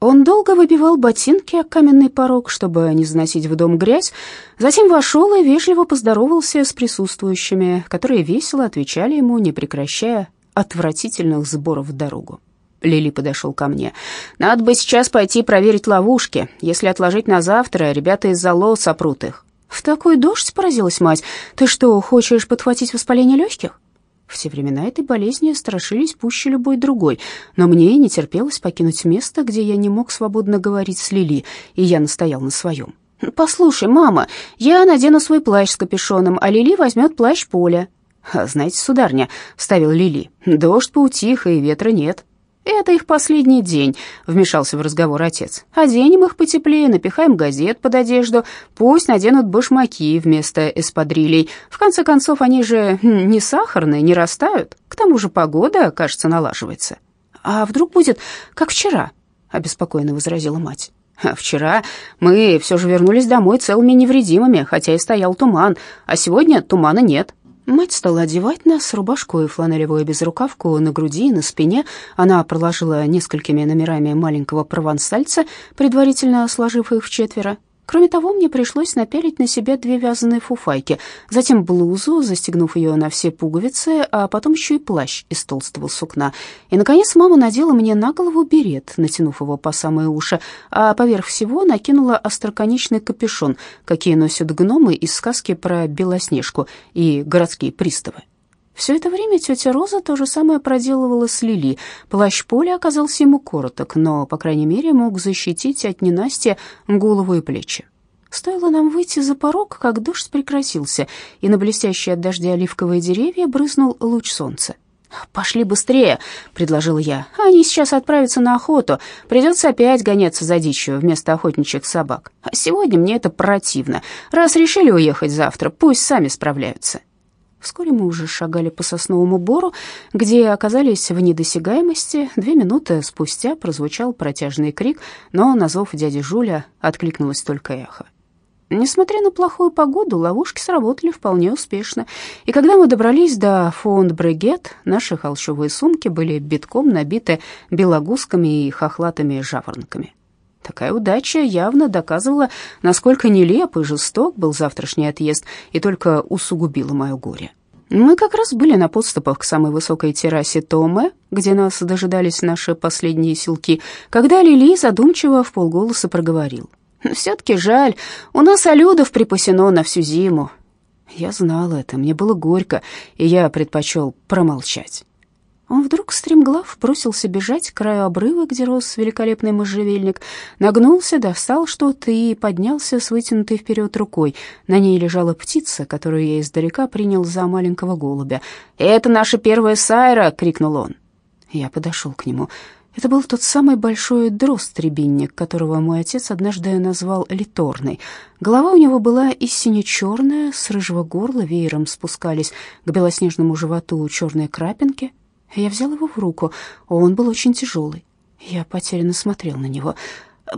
Он долго выбивал ботинки о каменный порог, чтобы не заносить в дом грязь, затем вошел и вежливо поздоровался с присутствующими, которые весело отвечали ему, не прекращая отвратительных сборов в дорогу. Лили подошел ко мне. «Надо бы сейчас пойти проверить ловушки. Если отложить на завтра, ребята из-за лоу сопрут их». «В такой дождь?» — поразилась мать. «Ты что, хочешь подхватить воспаление легких?» В те времена этой болезни страшились пуще любой другой, но мне не терпелось покинуть место, где я не мог свободно говорить с Лили, и я настоял на своем. «Послушай, мама, я надену свой плащ с капюшоном, а Лили возьмет плащ Поля». «Знаете, сударня», — вставил Лили, — «дождь поутих, и ветра нет». «Это их последний день», — вмешался в разговор отец. «Оденем их потеплее, напихаем газет под одежду, пусть наденут башмаки вместо эспадрилей. В конце концов, они же не сахарные, не растают. К тому же погода, кажется, налаживается». «А вдруг будет, как вчера?» — обеспокоенно возразила мать. А «Вчера мы все же вернулись домой целыми невредимыми, хотя и стоял туман, а сегодня тумана нет». Мать стала одевать нас, рубашку и фланелевую безрукавку на груди и на спине. Она проложила несколькими номерами маленького провансальца, предварительно сложив их в четверо. Кроме того, мне пришлось напялить на себя две вязаные фуфайки, затем блузу, застегнув ее на все пуговицы, а потом еще и плащ из толстого сукна. И, наконец, мама надела мне на голову берет, натянув его по самые уши, а поверх всего накинула остроконечный капюшон, какие носят гномы из сказки про Белоснежку и городские приставы. Все это время тетя Роза то же самое проделывала с Лили. Плащ Поля оказался ему короток, но, по крайней мере, мог защитить от ненастья голову и плечи. Стоило нам выйти за порог, как дождь прекратился, и на блестящие от дождя оливковые деревья брызнул луч солнца. «Пошли быстрее», — предложил я. «Они сейчас отправятся на охоту. Придется опять гоняться за дичью вместо охотничьих собак. А сегодня мне это противно. Раз решили уехать завтра, пусть сами справляются». Вскоре мы уже шагали по сосновому бору, где оказались в недосягаемости. Две минуты спустя прозвучал протяжный крик, но на зов дяди Жуля откликнулось только эхо. Несмотря на плохую погоду, ловушки сработали вполне успешно, и когда мы добрались до фонд-брегет, наши холщовые сумки были битком набиты белогузками и хохлатыми жаворонками. Такая удача явно доказывала, насколько нелеп и жесток был завтрашний отъезд, и только усугубила мое горе. Мы как раз были на подступах к самой высокой террасе Томе, где нас дожидались наши последние селки, когда Лили задумчиво в полголоса проговорил. «Все-таки жаль, у нас алюдов припасено на всю зиму». Я знал это, мне было горько, и я предпочел промолчать. Он вдруг стремглав бросился бежать к краю обрыва, где рос великолепный можжевельник, нагнулся, достал что-то и поднялся с вытянутой вперед рукой. На ней лежала птица, которую я издалека принял за маленького голубя. «Это наша первая сайра!» — крикнул он. Я подошел к нему. Это был тот самый большой дрозд-рябинник, которого мой отец однажды назвал литорной. Голова у него была и сине-черная, с рыжего горла веером спускались к белоснежному животу черные крапинки — я взял его в руку, он был очень тяжелый. Я потерянно смотрел на него.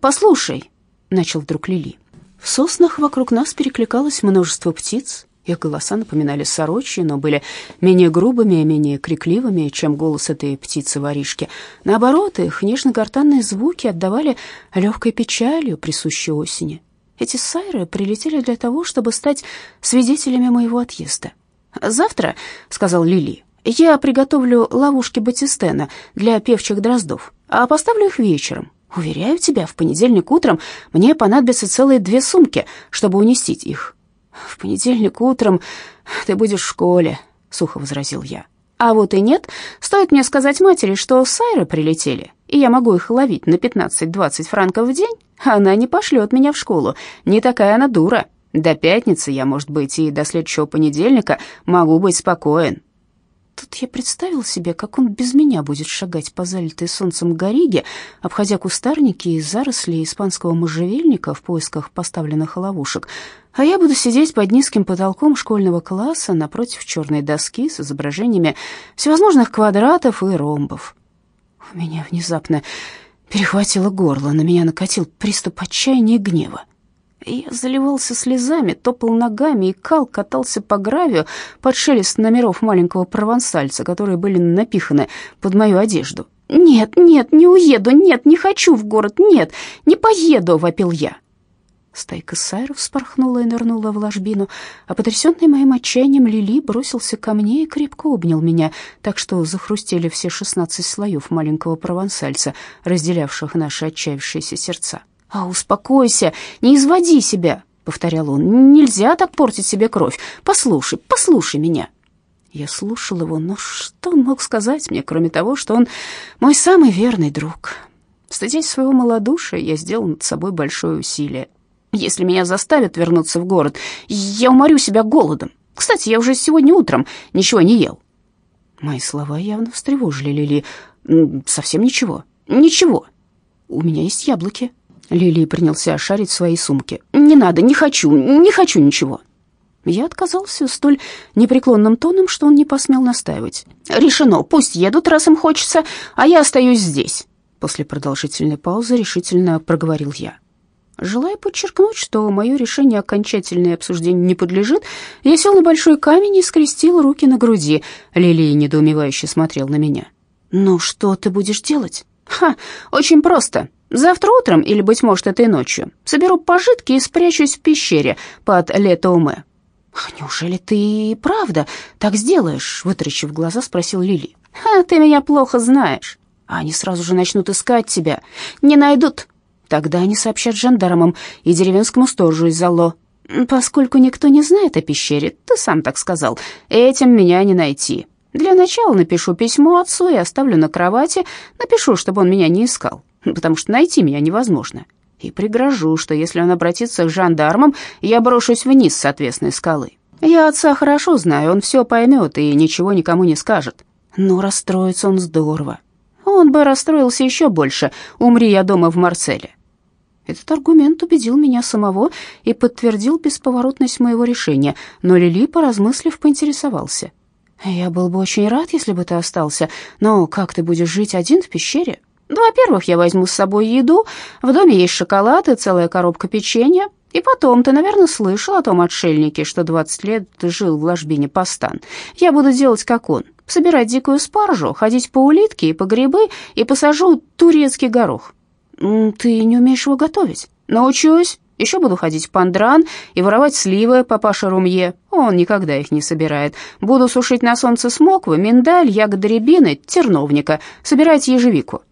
«Послушай», — начал вдруг Лили. В соснах вокруг нас перекликалось множество птиц. Их голоса напоминали сорочьи, но были менее грубыми и менее крикливыми, чем голос этой птицы-воришки. Наоборот, их нежно-гортанные звуки отдавали легкой печалью, присущей осени. Эти сайры прилетели для того, чтобы стать свидетелями моего отъезда. «Завтра», — сказал Лили, я приготовлю ловушки Батистена для певчих дроздов, а поставлю их вечером. Уверяю тебя, в понедельник утром мне понадобятся целые две сумки, чтобы унести их. В понедельник утром ты будешь в школе, сухо возразил я. А вот и нет, стоит мне сказать матери, что сайры прилетели, и я могу их ловить на 15-20 франков в день, она не пошлет меня в школу, не такая она дура. До пятницы я, может быть, и до следующего понедельника могу быть спокоен. Тут я представил себе, как он без меня будет шагать по залитой солнцем гориге, обходя кустарники и заросли испанского можжевельника в поисках поставленных ловушек, а я буду сидеть под низким потолком школьного класса напротив черной доски с изображениями всевозможных квадратов и ромбов. У меня внезапно перехватило горло, на меня накатил приступ отчаяния и гнева. Я заливался слезами, топал ногами, и кал катался по гравию под шелест номеров маленького провансальца, которые были напиханы под мою одежду. «Нет, нет, не уеду, нет, не хочу в город, нет, не поеду!» — вопил я. Стайка сайров вспорхнула и нырнула в ложбину, а потрясенный моим отчаянием Лили бросился ко мне и крепко обнял меня, так что захрустели все шестнадцать слоев маленького провансальца, разделявших наши отчаявшиеся сердца. «А успокойся, не изводи себя!» — повторял он. «Нельзя так портить себе кровь. Послушай, послушай меня!» Я слушал его, но что он мог сказать мне, кроме того, что он мой самый верный друг? Стыдясь своего малодушия, я сделал над собой большое усилие. Если меня заставят вернуться в город, я уморю себя голодом. Кстати, я уже сегодня утром ничего не ел. Мои слова явно встревожили Лили. Совсем ничего. Ничего. У меня есть яблоки. Лили принялся шарить в своей сумке. Не надо, не хочу, не хочу ничего. Я отказался столь непреклонным тоном, что он не посмел настаивать. «Решено, пусть едут, раз им хочется, а я остаюсь здесь». После продолжительной паузы решительно проговорил я. Желая подчеркнуть, что мое решение окончательное обсуждению не подлежит, я сел на большой камень и скрестил руки на груди. Лилия недоумевающе смотрел на меня. «Ну, что ты будешь делать?» «Ха, очень просто. Завтра утром, или, быть может, этой ночью, соберу пожитки и спрячусь в пещере под Летоуме». «Неужели ты правда так сделаешь?» — вытрящив глаза, спросил Лили. «Ха, ты меня плохо знаешь. Они сразу же начнут искать тебя. Не найдут, Тогда они сообщат жандармам и деревенскому сторожу из Зало. Поскольку никто не знает о пещере, ты сам так сказал, этим меня не найти. Для начала напишу письмо отцу и оставлю на кровати. Напишу, чтобы он меня не искал, потому что найти меня невозможно. И пригрожу, что если он обратится к жандармам, я брошусь вниз с отвесной скалы. Я отца хорошо знаю, он все поймет и ничего никому не скажет. Но расстроится он здорово. Он бы расстроился еще больше, умри я дома в Марселе. Этот аргумент убедил меня самого и подтвердил бесповоротность моего решения, но Лили, поразмыслив, поинтересовался. «Я был бы очень рад, если бы ты остался, но как ты будешь жить один в пещере?» «Ну, во-первых, я возьму с собой еду, в доме есть шоколад и целая коробка печенья, и потом, ты, наверное, слышал о том отшельнике, что 20 лет жил в ложбине Пастан. Я буду делать, как он, собирать дикую спаржу, ходить по улитке и по грибы, и посажу турецкий горох. «Ты не умеешь его готовить?» «Научусь. Еще буду ходить в пандран и воровать сливы папаша Румье. Он никогда их не собирает. Буду сушить на солнце смоквы, миндаль, ягоды рябины, терновника, собирать ежевику».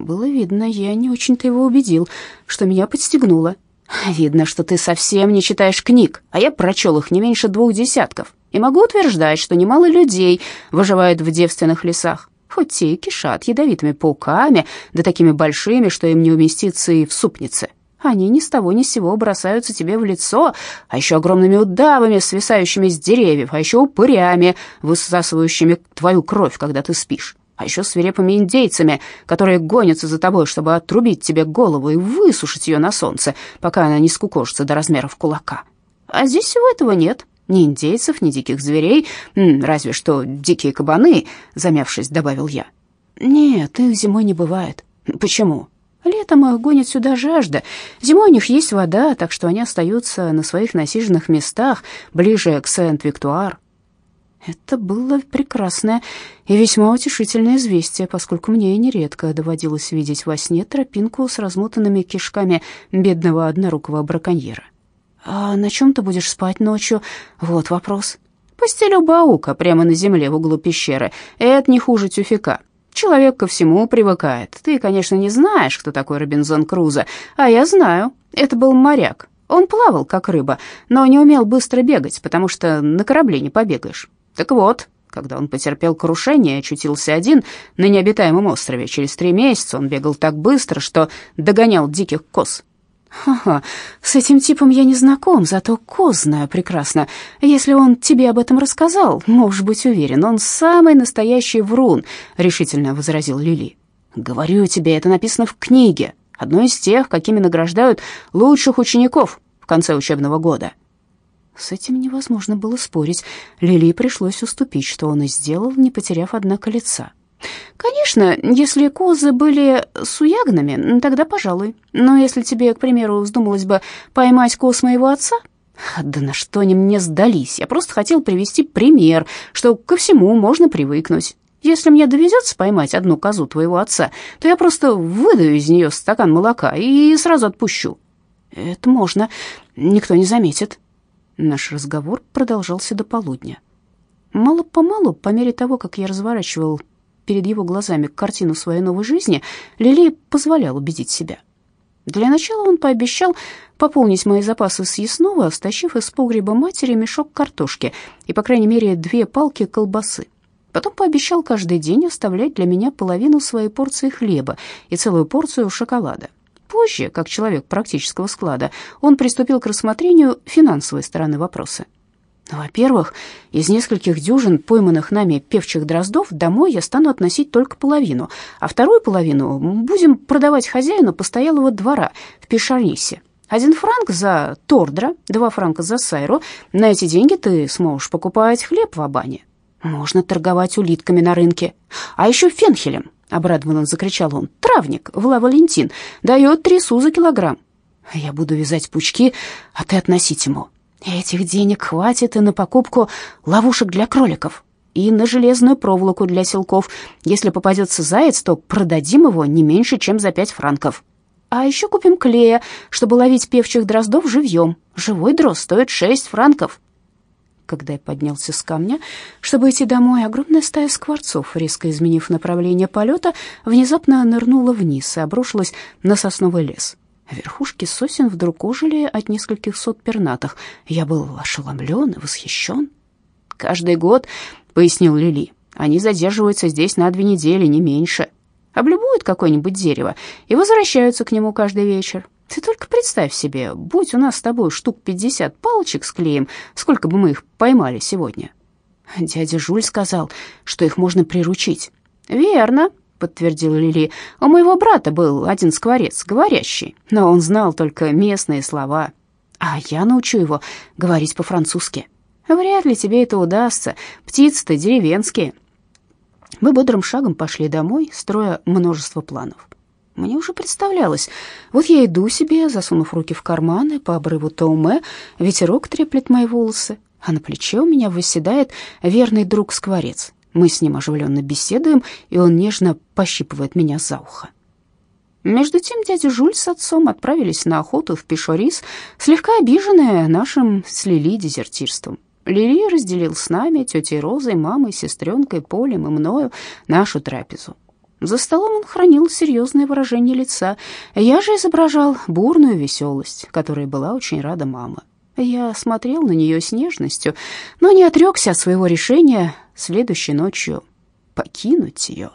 Было видно, я не очень-то его убедил, что меня подстегнуло. «Видно, что ты совсем не читаешь книг, а я прочел их не меньше двух десятков, и могу утверждать, что немало людей выживает в девственных лесах хоть те и кишат ядовитыми пауками, да такими большими, что им не уместиться и в супнице. Они ни с того ни с сего бросаются тебе в лицо, а еще огромными удавами, свисающими с деревьев, а еще упырями, высасывающими твою кровь, когда ты спишь, а еще свирепыми индейцами, которые гонятся за тобой, чтобы отрубить тебе голову и высушить ее на солнце, пока она не скукожится до размеров кулака. А здесь всего этого нет. Ни индейцев, ни диких зверей, разве что дикие кабаны, замявшись, добавил я. Нет, их зимой не бывает. Почему? Летом их гонит сюда жажда. Зимой у них есть вода, так что они остаются на своих насиженных местах, ближе к Сент-Виктуар. Это было прекрасное и весьма утешительное известие, поскольку мне нередко доводилось видеть во сне тропинку с размотанными кишками бедного однорукого браконьера. «А на чем ты будешь спать ночью?» «Вот вопрос». «Постелю баука прямо на земле в углу пещеры. Это не хуже тюфика. Человек ко всему привыкает. Ты, конечно, не знаешь, кто такой Робинзон Крузо, а я знаю. Это был моряк. Он плавал, как рыба, но не умел быстро бегать, потому что на корабле не побегаешь. Так вот, когда он потерпел крушение и очутился один на необитаемом острове, через три месяца он бегал так быстро, что догонял диких коз. «Ха-ха, с этим типом я не знаком, зато Коз знаю прекрасно. Если он тебе об этом рассказал, можешь быть уверен, он самый настоящий врун», — решительно возразил Лили. «Говорю тебе, это написано в книге, одной из тех, какими награждают лучших учеников в конце учебного года». С этим невозможно было спорить. Лили пришлось уступить, что он и сделал, не потеряв, однако, лица. Конечно, если козы были суягнами, тогда пожалуй. Но если тебе, к примеру, вздумалось бы поймать коз моего отца, да на что они мне сдались? Я просто хотел привести пример, что ко всему можно привыкнуть. Если мне доведется поймать одну козу твоего отца, то я просто выдаю из нее стакан молока и сразу отпущу». «Это можно, никто не заметит». Наш разговор продолжался до полудня. Мало-помалу, по мере того, как я разворачивал перед его глазами картину своей новой жизни, Лили позволял убедить себя. Для начала он пообещал пополнить мои запасы съестного, стащив из погреба матери мешок картошки и, по крайней мере, две палки колбасы. Потом пообещал каждый день оставлять для меня половину своей порции хлеба и целую порцию шоколада. Позже, как человек практического склада, он приступил к рассмотрению финансовой стороны вопроса. Во-первых, из нескольких дюжин пойманных нами певчих дроздов домой я стану относить только половину, а вторую половину будем продавать хозяину постоялого двора в Пешарисе. Один франк за тордра, два франка за сайру. На эти деньги ты сможешь покупать хлеб в Абане. Можно торговать улитками на рынке. А еще фенхелем, обрадованно закричал он. Травник, Вла Валентин, дает три су за килограмм. Я буду вязать пучки, а ты относить ему. Этих денег хватит и на покупку ловушек для кроликов, и на железную проволоку для селков. Если попадется заяц, то продадим его не меньше, чем за пять франков. А еще купим клея, чтобы ловить певчих дроздов живьем. Живой дрозд стоит шесть франков. Когда я поднялся с камня, чтобы идти домой, огромная стая скворцов, резко изменив направление полета, внезапно нырнула вниз и обрушилась на сосновый лес. Верхушки сосен вдруг ожили от нескольких сот пернатых. Я был ошеломлен и восхищен. «Каждый год», — пояснил Лили, — «они задерживаются здесь на две недели, не меньше. Облюбуют какое-нибудь дерево и возвращаются к нему каждый вечер. Ты только представь себе, будь у нас с тобой штук пятьдесят палочек с клеем, сколько бы мы их поймали сегодня. Дядя Жуль сказал, что их можно приручить. Верно, подтвердил Лили. У моего брата был один скворец, говорящий, но он знал только местные слова. А я научу его говорить по-французски. Вряд ли тебе это удастся. Птицы-то деревенские. Мы бодрым шагом пошли домой, строя множество планов. Мне уже представлялось. Вот я иду себе, засунув руки в карманы по обрыву Тауме, ветерок треплет мои волосы, а на плече у меня выседает верный друг-скворец. Мы с ним оживленно беседуем, и он нежно пощипывает меня за ухо. Между тем дядя Жуль с отцом отправились на охоту в Пешорис, слегка обиженные нашим с Лили дезертирством. Лили разделил с нами, тетей Розой, мамой, сестренкой, Полем и мною нашу трапезу. За столом он хранил серьезное выражение лица. Я же изображал бурную веселость, которой была очень рада мама. Я смотрел на нее с нежностью, но не отрекся от своего решения следующей ночью покинуть ее.